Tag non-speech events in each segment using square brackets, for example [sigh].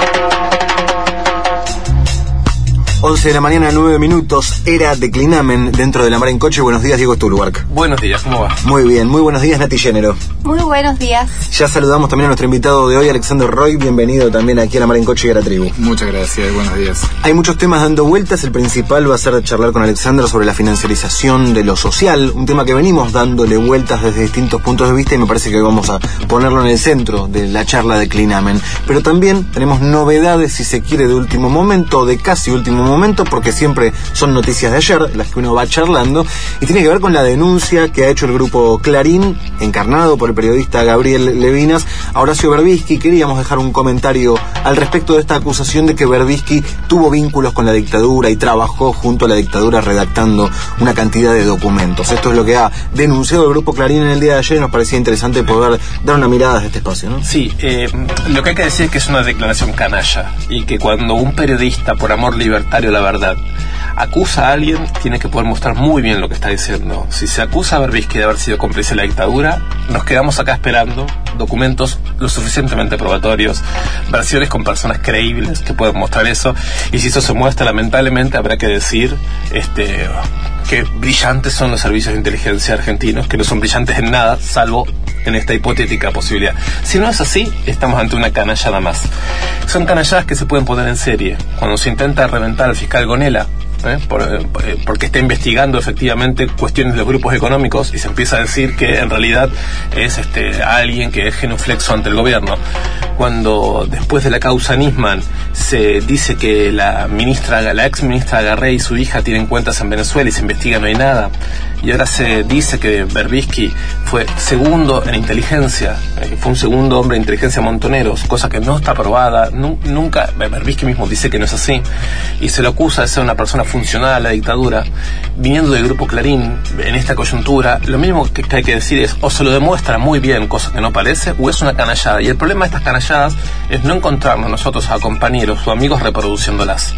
Thank you. 11 de la mañana, 9 minutos, era de Clinamen dentro de la mar en coche. Buenos días, Diego Stulwark. Buenos días, ¿cómo va? Muy bien, muy buenos días, Nati Género. Muy buenos días. Ya saludamos también a nuestro invitado de hoy, Alexander Roy. Bienvenido también aquí a la mar en coche y a la tribu. Muchas gracias, buenos días. Hay muchos temas dando vueltas. El principal va a ser charlar con Alexander sobre la financiarización de lo social, un tema que venimos dándole vueltas desde distintos puntos de vista y me parece que hoy vamos a ponerlo en el centro de la charla de Clinamen. Pero también tenemos novedades, si se quiere, de último momento, de casi último momento, porque siempre son noticias de ayer, las que uno va charlando, y tiene que ver con la denuncia que ha hecho el grupo Clarín, encarnado por el periodista Gabriel Levinas, a Horacio Berbisky. Queríamos dejar un comentario al respecto de esta acusación de que Berbisky tuvo vínculos con la dictadura y trabajó junto a la dictadura redactando una cantidad de documentos. Esto es lo que ha denunciado el grupo Clarín en el día de ayer nos parecía interesante poder dar una mirada a este espacio. Sí, eh, lo que hay que decir es que es una declaración canalla y que cuando un periodista, por amor libertario la verdad, acusa a alguien, tiene que poder mostrar muy bien lo que está diciendo. Si se acusa a Berbisky de haber sido cómplice de la dictadura, nos quedamos acá esperando documentos lo suficientemente probatorios, versiones con personas creíbles que puedan mostrar eso. Y si eso se muestra, lamentablemente habrá que decir este, que brillantes son los servicios de inteligencia argentinos, que no son brillantes en nada, salvo en esta hipotética posibilidad. Si no es así, estamos ante una canallada más. Son canalladas que se pueden poner en serie. Cuando se intenta reventar al fiscal Gonela, ¿eh? Por, eh, porque está investigando efectivamente cuestiones de los grupos económicos y se empieza a decir que en realidad es este alguien que es genuflexo ante el gobierno. Cuando después de la causa Nisman se dice que la ministra, la ex ministra Garrey y su hija tienen cuentas en Venezuela y se investiga no hay nada. Y ahora se dice que Berbisky fue segundo en inteligencia, eh, fue un segundo hombre de inteligencia Montoneros, cosa que no está probada, nunca, Berbisky mismo dice que no es así, y se lo acusa de ser una persona funcional a la dictadura, viniendo del grupo Clarín en esta coyuntura, lo mismo que, hay que decir es o se lo demuestra muy bien, cosa que no parece, o es una canallada. Y el problema de estas canalladas es no encontrarnos nosotros a compañeros o amigos reproduciéndolas.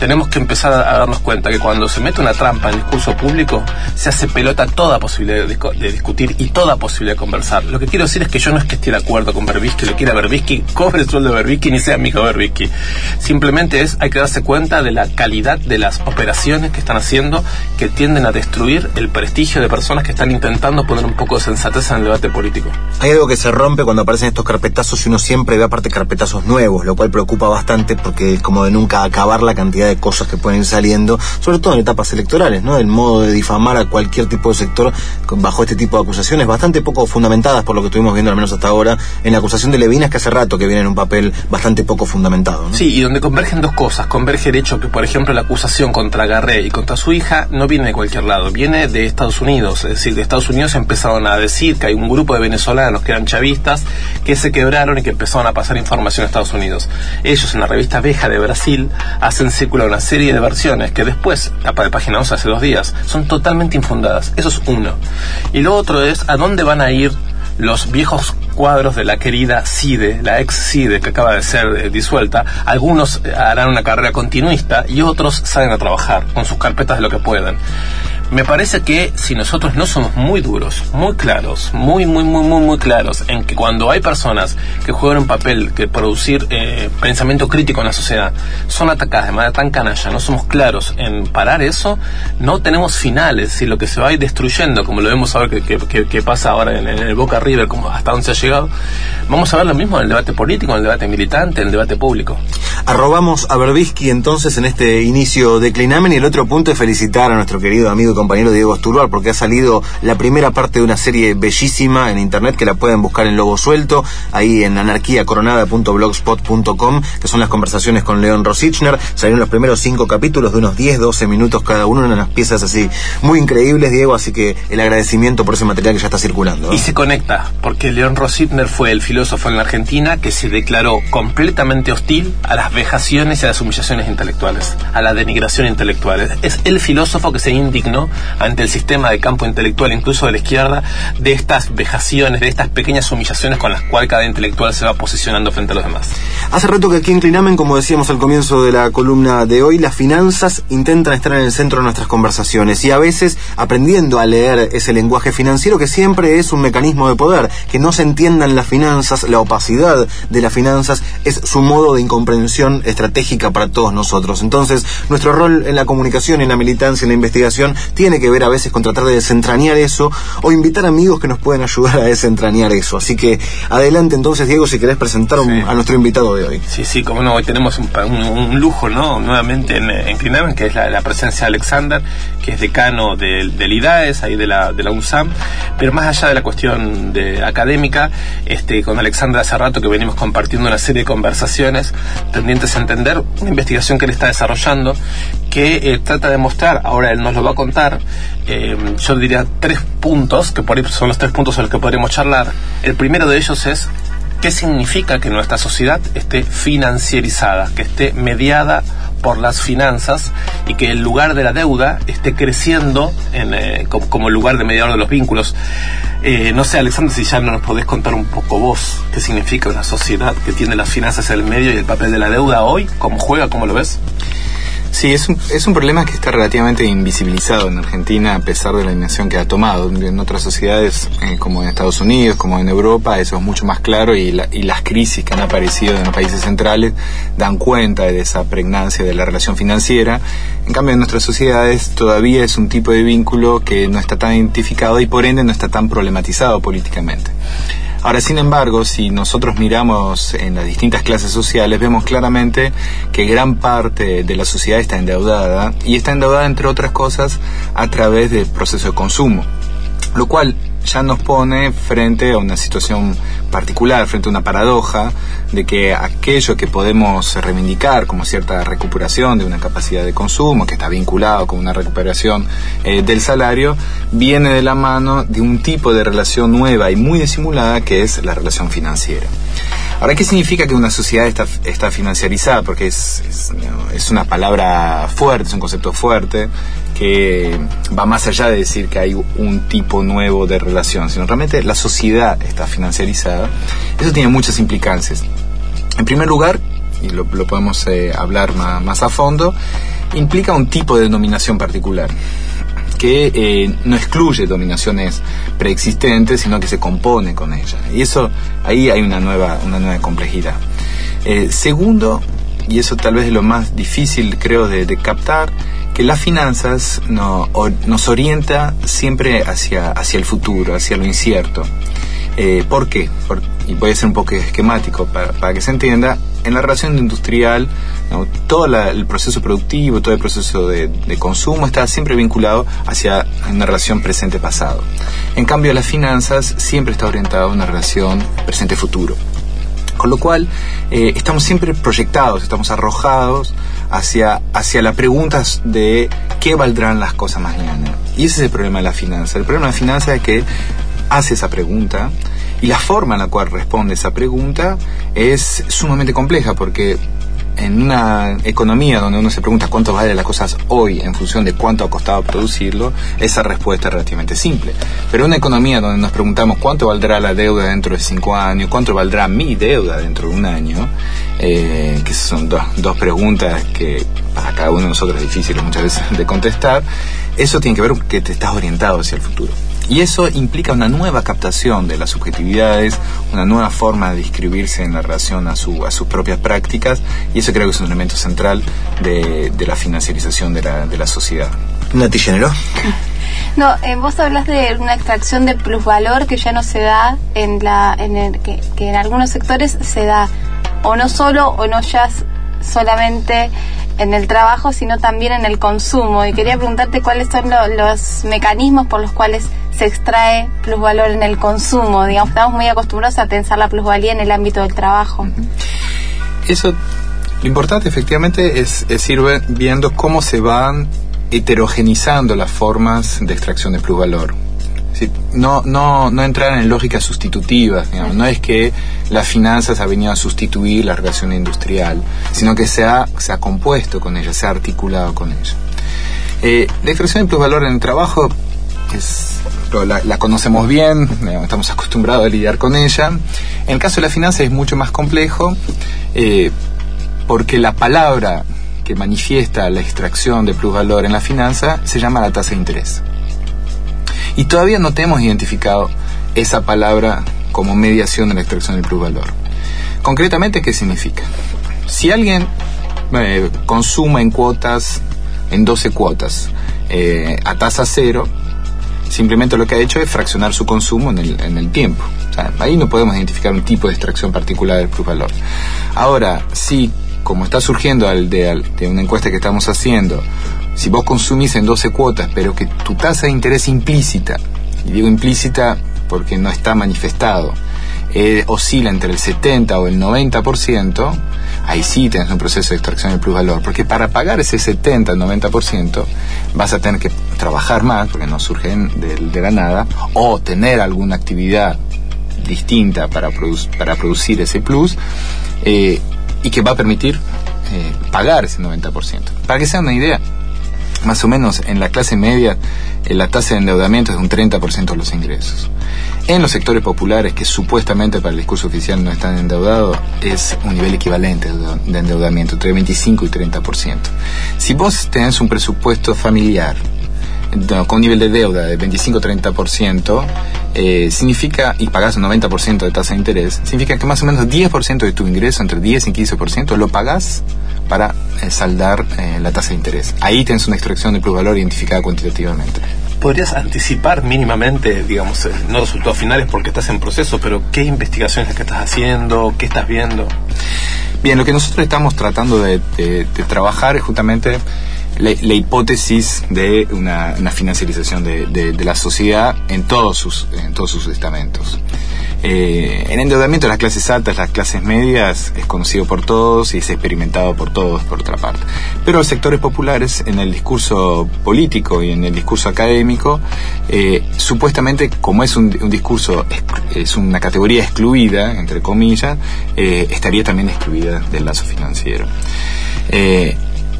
Tenemos que empezar a, darnos cuenta que cuando se mete una trampa en el discurso público, se hace pelota toda posibilidad de, discutir y toda posibilidad de conversar. Lo que quiero decir es que yo no es que esté de acuerdo con Berbisky, lo quiera Berbisky, [laughs] cobre el sueldo de Berbisky ni sea amigo de Berbisky. Simplemente es, hay que darse cuenta de la calidad de las operaciones que están haciendo que tienden a destruir el prestigio de personas que están intentando poner un poco de sensatez en el debate político. Hay algo que se rompe cuando aparecen estos carpetazos y uno siempre ve aparte carpetazos nuevos, lo cual preocupa bastante porque es como de nunca acabar la cantidad de cosas que pueden ir saliendo, sobre todo en etapas electorales, ¿no? El modo de difamar a cualquier tipo de sector bajo este tipo de acusaciones, bastante poco fundamentadas por lo que estuvimos viendo al menos hasta ahora, en la acusación de Levinas que hace rato que viene en un papel bastante poco fundamentado. Sí, y donde convergen dos cosas. Converge el hecho que, por ejemplo, la acusación contra Garré y contra su hija no viene de cualquier lado, viene de Estados Unidos. Es decir, de Estados Unidos empezaron a decir que hay un grupo de venezolanos que eran chavistas que se quebraron y que empezaron a pasar información a Estados Unidos. Ellos en la revista Veja de Brasil hacen circular una serie de versiones que después, tapa de página 11 hace dos días, son totalmente infundadas. Eso es uno. Y lo otro es a dónde van a ir los viejos cuadros de la querida CIDE, la ex CIDE que acaba de ser eh, disuelta, algunos eh, harán una carrera continuista y otros salen a trabajar con sus carpetas de lo que puedan me parece que si nosotros no somos muy duros, muy claros, muy, muy, muy, muy, muy claros en que cuando hay personas que juegan un papel que producir eh, pensamiento crítico en la sociedad son atacadas de manera tan canalla, no somos claros en parar eso, no tenemos finales. Si lo que se va a ir destruyendo, como lo vemos ahora que, pasa ahora en, el Boca River, como hasta donde se ha llegado, vamos a ver lo mismo en el debate político, en el debate militante, en el debate público. Arrobamos a Berbisky entonces en este inicio de Clinamen y el otro punto es felicitar a nuestro querido amigo compañero Diego Asturbar porque ha salido la primera parte de una serie bellísima en internet que la pueden buscar en Lobo Suelto, ahí en anarquiacoronada.blogspot.com, que son las conversaciones con León Rosichner. Salieron los primeros cinco capítulos de unos 10, 12 minutos cada uno, unas piezas así muy increíbles, Diego, así que el agradecimiento por ese material que ya está circulando. Y se conecta, porque León Rosichner fue el filósofo en la Argentina que se declaró completamente hostil a las vejaciones y a las humillaciones intelectuales, a la denigración intelectual. Es el filósofo que se indignó ante el sistema de campo intelectual, incluso de la izquierda, de estas vejaciones, de estas pequeñas humillaciones con las cuales cada intelectual se va posicionando frente a los demás. Hace rato que aquí en Clinamen, como decíamos al comienzo de la columna de hoy, las finanzas intentan estar en el centro de nuestras conversaciones y a veces aprendiendo a leer ese lenguaje financiero que siempre es un mecanismo de poder, que no se entiendan las finanzas, la opacidad de las finanzas es su modo de incomprensión estratégica para todos nosotros. Entonces, nuestro rol en la comunicación, en la militancia, en la investigación, tiene que ver a veces con tratar de desentrañar eso o invitar amigos que nos pueden ayudar a desentrañar eso. Así que adelante entonces, Diego, si querés presentar a nuestro invitado de hoy. Sí, sí, como no, hoy tenemos un, lujo, ¿no? Nuevamente en, en que es la, presencia de Alexander, que es decano del, del IDAES, ahí de la, de la UNSAM, pero más allá de la cuestión de académica, este, con Alexander hace rato que venimos compartiendo una serie de conversaciones tendientes a entender una investigación que él está desarrollando que eh, trata de mostrar, ahora él nos lo va a contar, eh, yo diría tres puntos, que por ahí son los tres puntos en los que podremos charlar. El primero de ellos es qué significa que nuestra sociedad esté financierizada, que esté mediada por las finanzas y que el lugar de la deuda esté creciendo en, eh, como, lugar de mediador de los vínculos. no sé, Alexander, si ya no nos podés contar un poco vos qué significa una sociedad que tiene las finanzas en el medio y el papel de la deuda hoy, cómo juega, cómo lo ves. Sí, es un, es un problema que está relativamente invisibilizado en Argentina a pesar de la dimensión que ha tomado. En otras sociedades, eh, como en Estados Unidos, como en Europa, eso es mucho más claro y, y las crisis que han aparecido en los países centrales dan cuenta de esa pregnancia de la relación financiera. En cambio, en nuestras sociedades todavía es un tipo de vínculo que no está tan identificado y por ende no está tan problematizado políticamente. Ahora, sin embargo, si nosotros miramos en las distintas clases sociales, vemos claramente que gran parte de la sociedad está endeudada y está endeudada, entre otras cosas, a través del proceso de consumo, lo cual ya nos pone frente a una situación particular, frente a una paradoja de que aquello que podemos reivindicar como cierta recuperación de una capacidad de consumo, que está vinculado con una recuperación eh, del salario, viene de la mano de un tipo de relación nueva y muy disimulada que es la relación financiera. Ahora, ¿qué significa que una sociedad está, está financiarizada? Porque es, es, una palabra fuerte, es un concepto fuerte, que va más allá de decir que hay un tipo nuevo de relación, sino realmente la sociedad está financiarizada. Eso tiene muchas implicancias. En primer lugar, y lo, podemos eh, hablar más, más a fondo, implica un tipo de denominación particular que eh, no excluye dominaciones preexistentes, sino que se compone con ellas. Y eso, ahí hay una nueva, una nueva complejidad. Eh, segundo, y eso tal vez es lo más difícil creo de, captar, que las finanzas no, nos orienta siempre hacia, hacia el futuro, hacia lo incierto. Eh, ¿Por qué? y voy a ser un poco esquemático para, para que se entienda. En la relación industrial todo el proceso productivo, todo el proceso de, consumo está siempre vinculado hacia una relación presente-pasado. En cambio, las finanzas siempre está orientado a una relación presente-futuro. Con lo cual, eh, estamos siempre proyectados, estamos arrojados hacia, hacia la pregunta de qué valdrán las cosas mañana. Y ese es el problema de la finanza. El problema de la finanza es que hace esa pregunta y la forma en la cual responde esa pregunta es sumamente compleja porque en una economía donde uno se pregunta cuánto valen las cosas hoy en función de cuánto ha costado producirlo, esa respuesta es relativamente simple. Pero en una economía donde nos preguntamos cuánto valdrá la deuda dentro de cinco años, cuánto valdrá mi deuda dentro de un año, eh, que son dos preguntas que para cada uno de nosotros es difícil muchas veces de contestar, eso tiene que ver con que te estás orientado hacia el futuro. Y eso implica una nueva captación de las subjetividades, una nueva forma de describirse en la relación a, su, a sus propias prácticas, y eso creo que es un elemento central de, la financiarización de la, de la sociedad. Nati Género. [laughs] No, eh, vos hablas de una extracción de plusvalor que ya no se da en la, en el, que, que en algunos sectores se da o no solo o no ya solamente en el trabajo, sino también en el consumo. Y quería preguntarte cuáles son los mecanismos por los cuales se extrae plusvalor en el consumo. Digamos, estamos muy acostumbrados a pensar la plusvalía en el ámbito del trabajo. Eso, lo importante efectivamente es, es ir viendo cómo se van heterogenizando las formas de extracción de plusvalor no, no, no entrar en lógicas sustitutivas, no es que las finanzas ha venido a sustituir la relación industrial, sino que se ha, se ha compuesto con ella, se ha articulado con ella. Eh, la extracción de plusvalor en el trabajo la, conocemos bien, estamos acostumbrados a lidiar con ella. En el caso de la finanza es mucho más complejo eh, porque la palabra que manifiesta la extracción de plusvalor en la finanza se llama la tasa de interés. Y todavía no tenemos identificado esa palabra como mediación de la extracción del plusvalor. Concretamente, ¿qué significa? Si alguien eh, consume en cuotas, en 12 cuotas, eh, a tasa cero, simplemente lo que ha hecho es fraccionar su consumo en el, en el tiempo. ahí no podemos identificar un tipo de extracción particular del plusvalor. Ahora, si, como está surgiendo al de, de una encuesta que estamos haciendo, si vos consumís en 12 cuotas, pero que tu tasa de interés implícita, y digo implícita porque no está manifestado, eh, oscila entre el 70 o el 90%, ahí sí tienes un proceso de extracción del plusvalor, porque para pagar ese 70 al 90% vas a tener que trabajar más, porque no surgen de, la nada, o tener alguna actividad distinta para, para producir ese plus, eh, y que va a permitir eh, pagar ese 90%. Para que sea una idea, más o menos en la clase media eh, la tasa de endeudamiento es de un 30% de los ingresos. En los sectores populares, que supuestamente para el discurso oficial no están endeudados, es un nivel equivalente de endeudamiento, entre 25 y 30%. Si vos tenés un presupuesto familiar con un nivel de deuda de 25-30%, eh, significa, y pagas un 90% de tasa de interés, significa que más o menos 10% de tu ingreso, entre 10 y 15%, lo pagas para eh, saldar eh, la tasa de interés. Ahí tienes una extracción de plusvalor identificada cuantitativamente. ¿Podrías anticipar mínimamente, digamos, no resultados finales porque estás en proceso, pero qué investigaciones que estás haciendo, qué estás viendo? Bien, lo que nosotros estamos tratando de, trabajar es justamente la, hipótesis de una, financiarización de, la sociedad en todos sus, estamentos. Eh, el endeudamiento de las clases altas, las clases medias, es conocido por todos y es experimentado por todos, por otra parte. Pero los sectores populares, en el discurso político y en el discurso académico, eh, supuestamente, como es un, discurso, es una categoría excluida, entre comillas, eh, estaría también excluida del lazo financiero.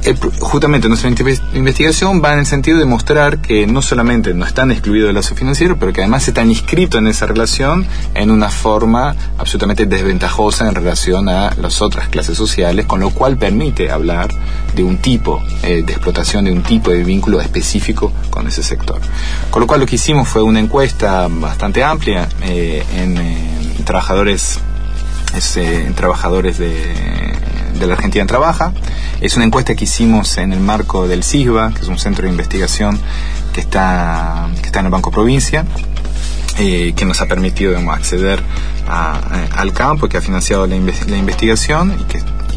Eh, justamente nuestra investigación va en el sentido de mostrar que no solamente no están excluidos del lazo financiero, pero que además están inscritos en esa relación en una forma absolutamente desventajosa en relación a las otras clases sociales, con lo cual permite hablar de un tipo eh, de explotación, de un tipo de vínculo específico con ese sector. Con lo cual lo que hicimos fue una encuesta bastante amplia eh, en, trabajadores, en trabajadores de de la Argentina Trabaja. Es una encuesta que hicimos en el marco del CISBA, que es un centro de investigación que está, que está en el Banco Provincia, eh, que nos ha permitido acceder al campo, que ha financiado la, investigación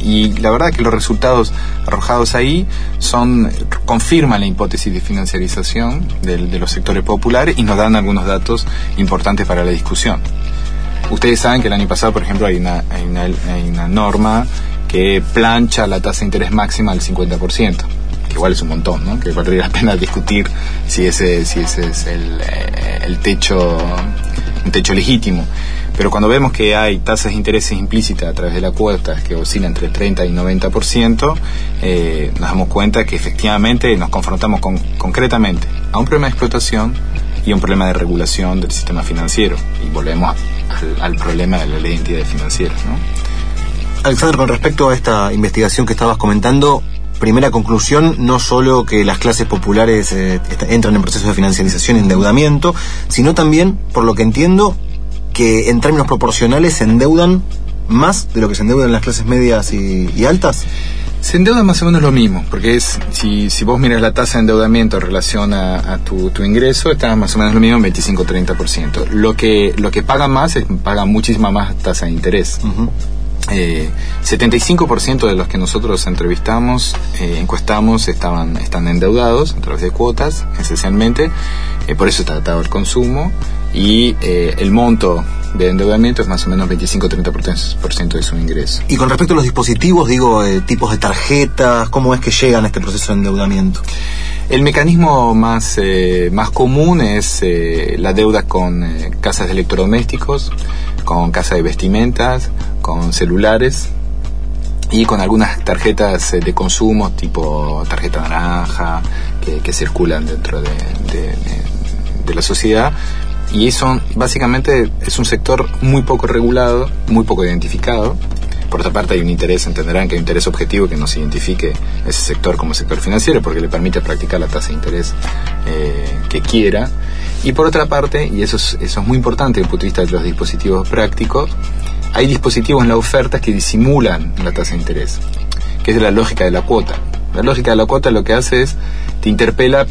y la verdad que los resultados arrojados ahí son confirman la hipótesis de financiarización de, los sectores populares y nos dan algunos datos importantes para la discusión. Ustedes saben que el año pasado, por ejemplo, hay una, hay una norma que plancha la tasa de interés máxima al 50%, que igual es un montón, ¿no? que valdría la pena discutir si ese, si ese es el, eh, el techo, un techo legítimo. Pero cuando vemos que hay tasas de intereses implícitas a través de la cuota que oscilan entre 30 y 90%, eh, nos damos cuenta que efectivamente nos confrontamos con, concretamente a un problema de explotación y un problema de regulación del sistema financiero. Y volvemos al, al problema de la ley de entidades financieras. ¿no? Alexander, con respecto a esta investigación que estabas comentando, primera conclusión, no solo que las clases populares eh, entran en proceso de financiarización y endeudamiento, sino también, por lo que entiendo, que en términos proporcionales se endeudan más de lo que se endeudan las clases medias y, altas. Se endeudan más o menos lo mismo, porque es si, si vos miras la tasa de endeudamiento en relación a, tu, ingreso, está más o menos lo mismo, 25-30%. Lo que, lo que pagan más es pagan muchísima más tasa de interés. Eh, 75% de los que nosotros entrevistamos, eh, encuestamos, estaban, están endeudados a través de cuotas, esencialmente, eh, por eso está tratado el consumo, y eh, el monto de endeudamiento es más o menos 25-30% de su ingreso. Y con respecto a los dispositivos, digo, tipos de tarjetas, ¿cómo es que llegan a este proceso de endeudamiento? El mecanismo más, más común es la deuda con casas de electrodomésticos, con casa de vestimentas, con celulares y con algunas tarjetas eh, de consumo tipo tarjeta naranja, que, circulan dentro de, de- de la sociedad. Y eso básicamente es un sector muy poco regulado, muy poco identificado. Por otra parte hay un interés, entenderán que hay un interés objetivo que no se identifique ese sector como sector financiero porque le permite practicar la tasa de interés eh, que quiera. Y por otra parte, y eso es, eso es muy importante desde el punto de vista de los dispositivos prácticos, hay dispositivos en la oferta que disimulan la tasa de interés, que es la lógica de la cuota. La lógica de la cuota lo que hace es, te interpela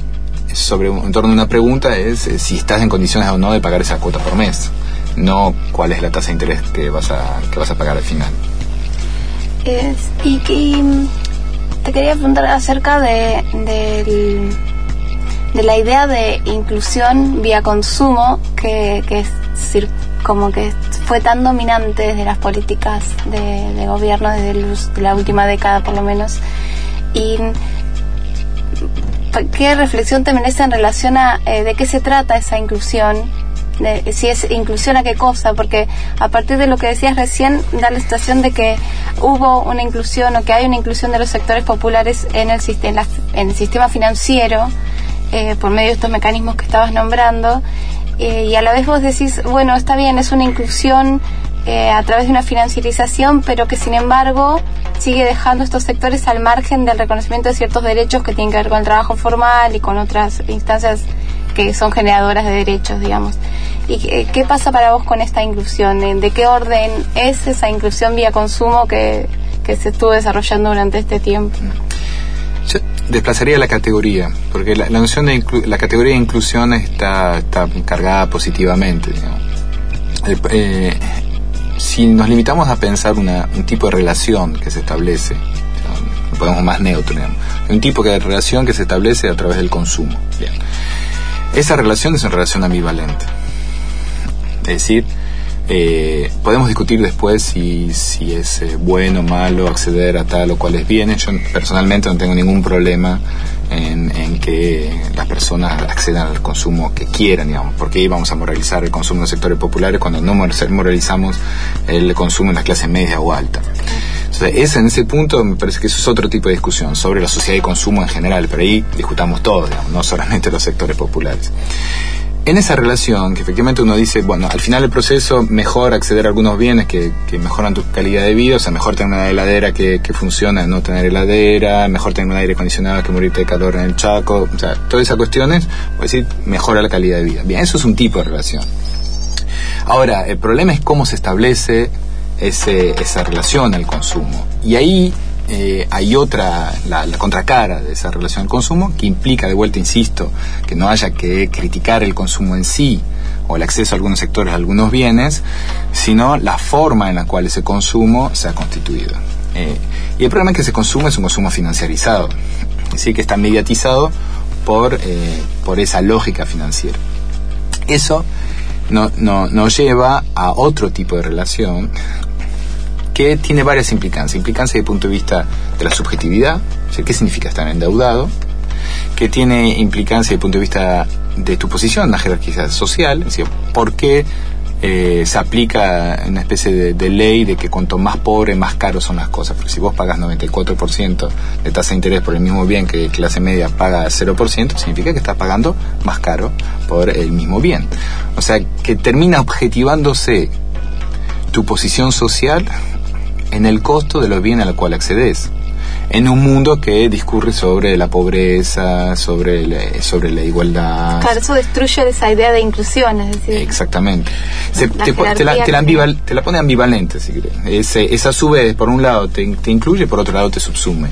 sobre en torno a una pregunta, es eh, si estás en condiciones o no de pagar esa cuota por mes, no cuál es la tasa de interés que vas a pagar al final. Es- y, mm, te quería preguntar acerca de, del- de la idea de inclusión vía consumo que, que es como que fue tan dominante desde las políticas de, de gobierno desde de la última década por lo menos. Y qué reflexión te merece en relación a eh, de qué se trata esa inclusión de si es inclusión a qué cosa, porque a partir de lo que decías recién, da la sensación de que hubo una inclusión o que hay una inclusión de los sectores populares en el, en en el sistema financiero eh, por medio de estos mecanismos que estabas nombrando, eh, y a la vez vos decís, bueno, está bien, es una inclusión eh, a través de una financiarización, pero que sin embargo sigue dejando estos sectores al margen del reconocimiento de ciertos derechos que tienen que ver con el trabajo formal y con otras instancias que son generadoras de derechos, digamos. ¿Y qué, pasa para vos con esta inclusión? ¿En ¿De qué orden es esa inclusión vía consumo que, se estuvo desarrollando durante este tiempo? Yo desplazaría la categoría, porque la, noción de inclu- la categoría de inclusión está, está cargada positivamente. eh, si nos limitamos a pensar una- un tipo de relación que se establece, lo podemos más neutro, un tipo de relación que se establece a través del consumo. Esa relación es una relación ambivalente. Es decir, eh, podemos discutir después si, si es eh, bueno o malo acceder a tal o cuales bienes. Yo personalmente no tengo ningún problema en, que las personas accedan al consumo que quieran, digamos, porque ahí vamos a moralizar el consumo en los sectores populares cuando no mor- moralizamos el consumo en las clases media o alta. Ese, en ese punto me parece que eso es otro tipo de discusión sobre la sociedad de consumo en general, pero ahí discutamos todo, digamos, no solamente los sectores populares. En esa relación, que efectivamente uno dice, bueno, al final del proceso, mejor acceder a algunos bienes que, que mejoran tu calidad de vida, o sea, mejor tener una heladera que, que funciona, no tener heladera, mejor tener un aire acondicionado que morirte de calor en el Chaco, o sea, todas esas cuestiones, pues decir, mejora la calidad de vida. Bien, eso es un tipo de relación. Ahora, el problema es cómo se establece ese, esa relación al consumo. Y ahí eh, hay otra, la, contracara de esa relación al consumo, que implica, de vuelta, insisto, que no haya que criticar el consumo en sí o el acceso a algunos sectores a algunos bienes, sino la forma en la cual ese consumo se ha constituido. Eh, y el problema es que ese consumo es un consumo financiarizado, es decir, que está mediatizado por, eh, por esa lógica financiera. Eso no, no, nos lleva a otro tipo de relación que tiene varias implicancias. Implicancias desde el punto de vista de la subjetividad, o sea, qué significa estar endeudado, que tiene implicancia desde el punto de vista de tu posición en la jerarquía social, es decir, por qué eh, se aplica una especie de, de ley de que cuanto más pobre, más caro son las cosas. Porque si vos pagas 94% de tasa de interés por el mismo bien que clase media paga 0%, significa que estás pagando más caro por el mismo bien. O sea, que termina objetivándose tu posición social en el costo de los bienes a los cuales accedes. En un mundo que discurre sobre la pobreza, sobre la, sobre la igualdad. Claro, eso destruye esa idea de inclusión, es decir, Exactamente. Se- La te, la, te la ambival- te la pone ambivalente, si querés. Ese, esa a su vez, por un lado, te, te incluye, por otro lado, te subsume.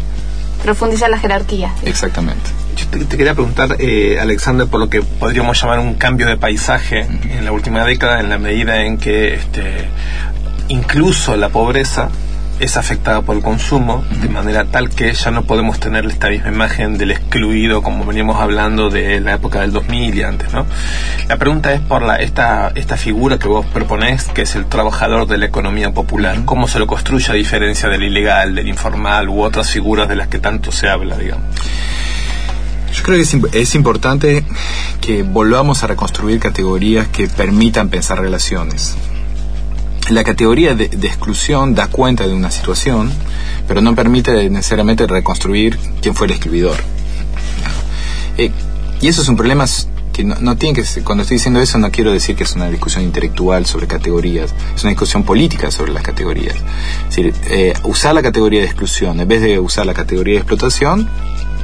profundizar la jerarquía. Exactamente. Yo te, te quería preguntar, eh, Alexander, por lo que podríamos llamar un cambio de paisaje en la última década, en la medida en que este, incluso la pobreza es afectada por el consumo, de manera tal que ya no podemos tener esta misma imagen del excluido como veníamos hablando de la época del 2000 y antes, ¿no? La pregunta es por la, esta, esta figura que vos proponés, que es el trabajador de la economía popular, ¿cómo se lo construye a diferencia del ilegal, del informal u otras figuras de las que tanto se habla, digamos? Yo creo que es, es importante que volvamos a reconstruir categorías que permitan pensar relaciones. La categoría de, exclusión da cuenta de una situación, pero no permite necesariamente reconstruir quién fue el excluidor. Eh, y eso es un problema que no, tiene que cuando estoy diciendo eso no quiero decir que es una discusión intelectual sobre categorías, es una discusión política sobre las categorías. Es decir, eh, usar la categoría de exclusión en vez de usar la categoría de explotación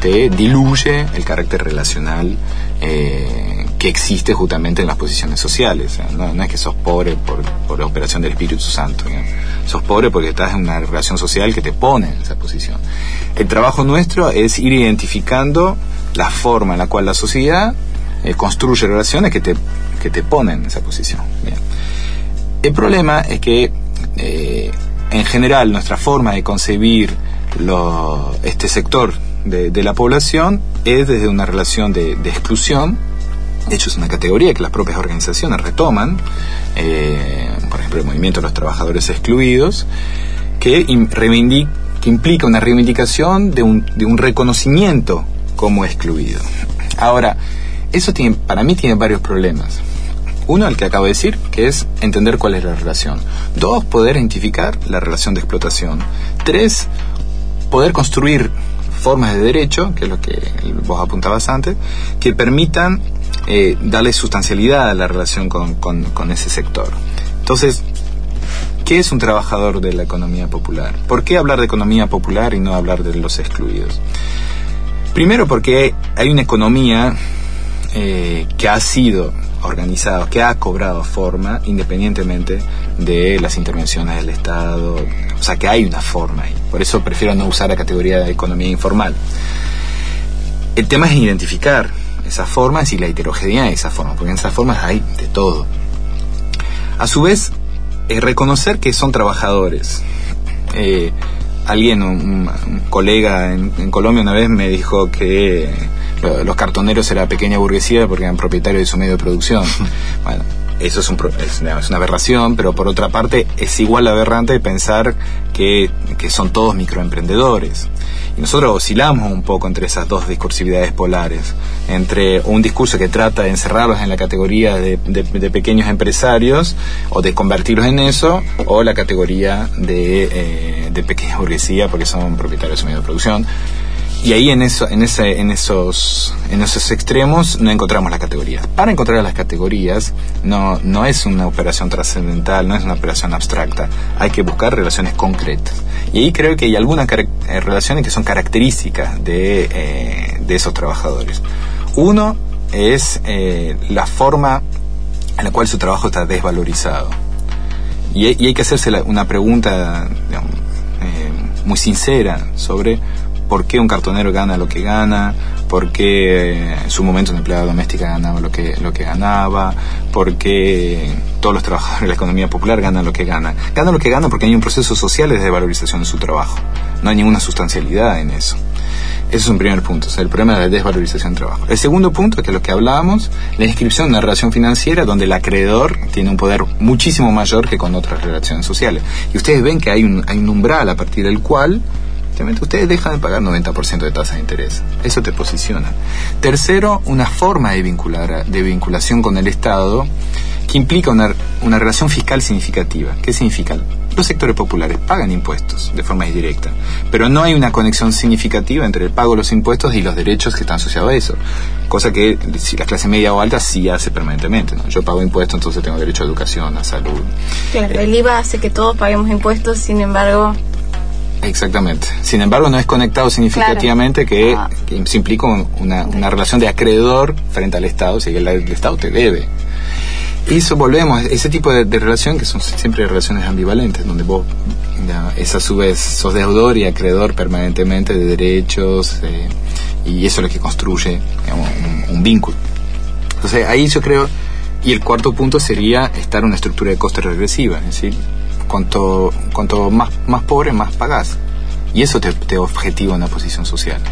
te diluye el carácter relacional eh, existe justamente en las posiciones sociales. no, es que sos pobre por, por la operación del Espíritu Santo. Sos pobre porque estás en una relación social que te pone en esa posición. El trabajo nuestro es ir identificando la forma en la cual la sociedad eh, construye relaciones que te, que te ponen en esa posición. El problema es que eh, en general nuestra forma de concebir este sector de, la población es desde una relación de, exclusión. De hecho, es una categoría que las propias organizaciones retoman, eh, por ejemplo, el movimiento de los trabajadores excluidos, que, que implica una reivindicación de un, de un reconocimiento como excluido. Ahora, eso tiene, para mí tiene varios problemas. Uno, el que acabo de decir, que es entender cuál es la relación. Dos, poder identificar la relación de explotación. Tres, poder construir formas de derecho, que es lo que vos apuntabas antes, que permitan eh, darle sustancialidad a la relación con, con ese sector. Entonces, ¿qué es un trabajador de la economía popular? ¿Por qué hablar de economía popular y no hablar de los excluidos? Primero porque hay una economía eh, que ha sido organizado, que ha cobrado forma independientemente de las intervenciones del Estado, o sea que hay una forma ahí. Por eso prefiero no usar la categoría de economía informal. El tema es identificar esas formas y la heterogeneidad de esas formas, porque en esas formas hay de todo. A su vez, es reconocer que son trabajadores. Eh, alguien, un, colega en, Colombia una vez me dijo que los cartoneros era pequeña burguesía porque eran propietarios de su medio de producción. [laughs] Bueno, eso es, un, es, una, aberración, pero por otra parte es igual aberrante pensar que, son todos microemprendedores. Y nosotros oscilamos un poco entre esas dos discursividades polares, entre un discurso que trata de encerrarlos en la categoría de, pequeños empresarios o de convertirlos en eso, o la categoría de, eh, de pequeña burguesía porque son propietarios de medio de producción. Y ahí en, eso, en, ese, en, esos, en esos extremos no encontramos las categorías. Para encontrar las categorías no, no es una operación trascendental, no es una operación abstracta. Hay que buscar relaciones concretas. Y ahí creo que hay algunas eh, relaciones que son características de, eh, de esos trabajadores. Uno es eh, la forma en la cual su trabajo está desvalorizado. Y, hay que hacerse una pregunta muy sincera sobre por qué un cartonero gana lo que gana, por qué en su momento una empleada doméstica ganaba lo que, lo que ganaba, por qué todos los trabajadores de la economía popular ganan lo que ganan. Ganan lo que ganan porque hay un proceso social de desvalorización de su trabajo. No hay ninguna sustancialidad en eso. Ese es un primer punto, el problema de la desvalorización del trabajo. El segundo punto, que es lo que hablábamos, la inscripción de una relación financiera donde el acreedor tiene un poder muchísimo mayor que con otras relaciones sociales. Y ustedes ven que hay un, hay un umbral a partir del cual ustedes dejan de pagar 90% de tasa de interés. Eso te posiciona. Tercero, una forma de, vincular, de vinculación con el Estado que implica una, una relación fiscal significativa. ¿Qué significa? Los sectores populares pagan impuestos de forma indirecta, pero no hay una conexión significativa entre el pago de los impuestos y los derechos que están asociados a eso. Cosa que si la clase media o alta sí hace permanentemente. ¿no? Yo pago impuestos, entonces tengo derecho a educación, a salud. Claro, el IVA hace que todos paguemos impuestos, sin embargo, Exactamente. Sin embargo, no es conectado significativamente que, ah. se implica una, una, relación de acreedor frente al Estado, si el, el Estado te debe. Y eso volvemos, ese tipo de, relación que son siempre relaciones ambivalentes, donde vos es a su vez sos deudor y acreedor permanentemente de derechos, eh, y eso es lo que construye un, un, vínculo. Entonces ahí yo creo, y el cuarto punto sería estar en una estructura de coste regresiva, es decir, cuanto, cuanto más, más pobre, más pagás. Y eso te, te objetiva una posición social.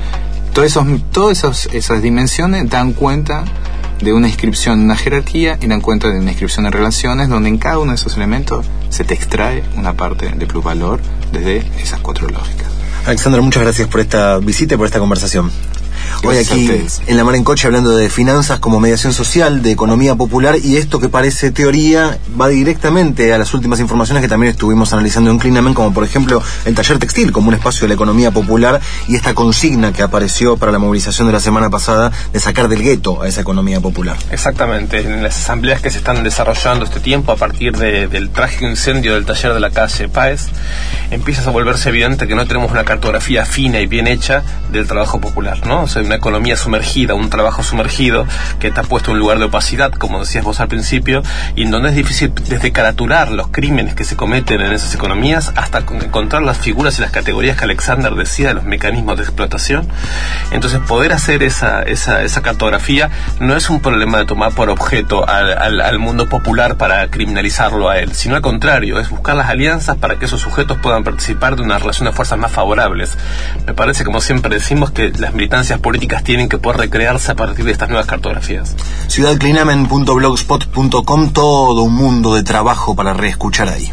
Todos esos, todas esas dimensiones dan cuenta de una inscripción en una jerarquía y dan cuenta de una inscripción en relaciones donde en cada uno de esos elementos se te extrae una parte de plusvalor desde esas cuatro lógicas. Alexandra, muchas gracias por esta visita y por esta conversación. Hoy aquí en La Mar en Coche hablando de finanzas como mediación social, de economía popular y esto que parece teoría va directamente a las últimas informaciones que también estuvimos analizando en Clinamen, como por ejemplo el taller textil como un espacio de la economía popular y esta consigna que apareció para la movilización de la semana pasada de sacar del gueto a esa economía popular. Exactamente, en las asambleas que se están desarrollando este tiempo a partir del trágico incendio del taller de la calle Páez, empieza a volverse evidente que no tenemos una cartografía fina y bien hecha del trabajo popular, ¿no? Sea, una economía sumergida, un trabajo sumergido que está puesto en un lugar de opacidad, como decías vos al principio, y en donde es difícil desde caratular los crímenes que se cometen en esas economías hasta encontrar las figuras y las categorías que Alexander decía de los mecanismos de explotación. Entonces, poder hacer esa, esa, esa cartografía no es un problema de tomar por objeto al, al mundo popular para criminalizarlo a él, sino al contrario, es buscar las alianzas para que esos sujetos puedan participar de una relación de fuerzas más favorables. Me parece, como siempre decimos, que las militancias políticas tienen que poder recrearse a partir de estas nuevas cartografías. Ciudadclinamen.blogspot.com, todo un mundo de trabajo para reescuchar ahí.